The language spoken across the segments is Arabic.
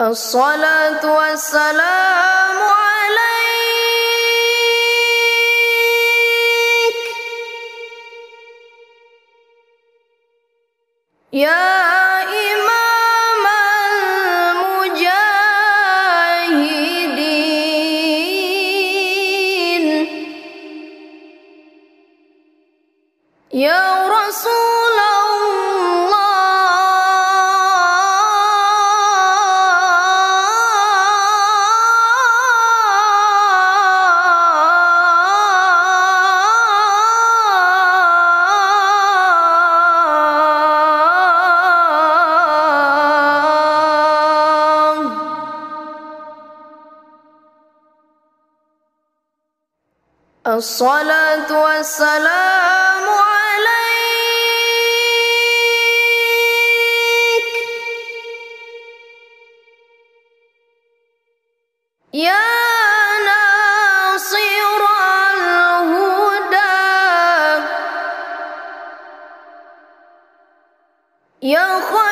الصلاة والسلام عليك. يا إمام الصلاة والسلام عليك. يا ناصر الهدى. يا خير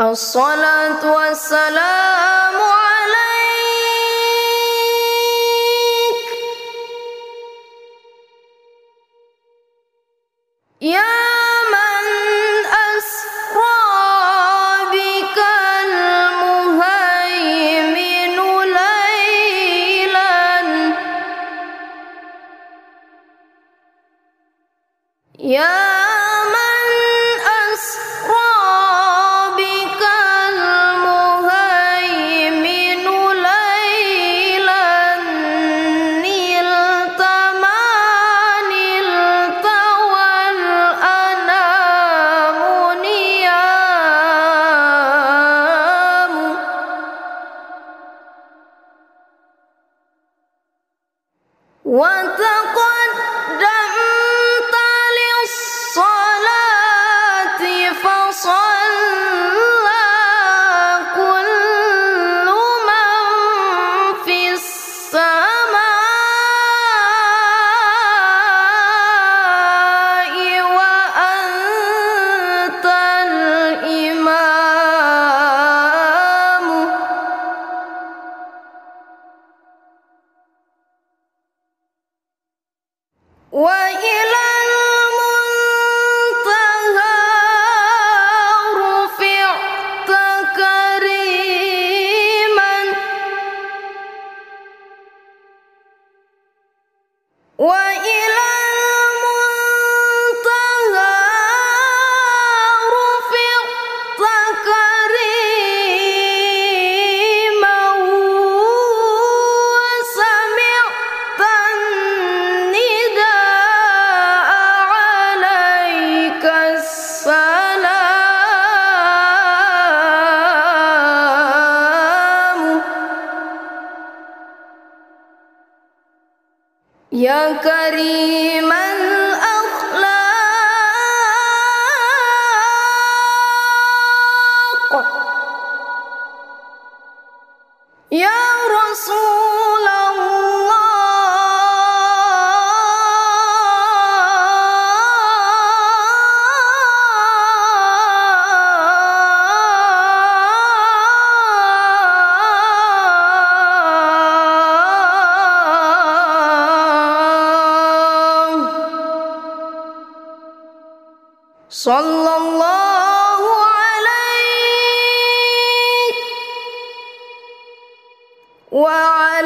الصلاة والسلام عليك. يا من أسرى بك المهيمن ليلا. يا 我一。يا كريم صلى الله عليه وعلى